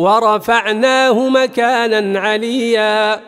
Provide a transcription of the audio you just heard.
ورفعناه مكانا عليا.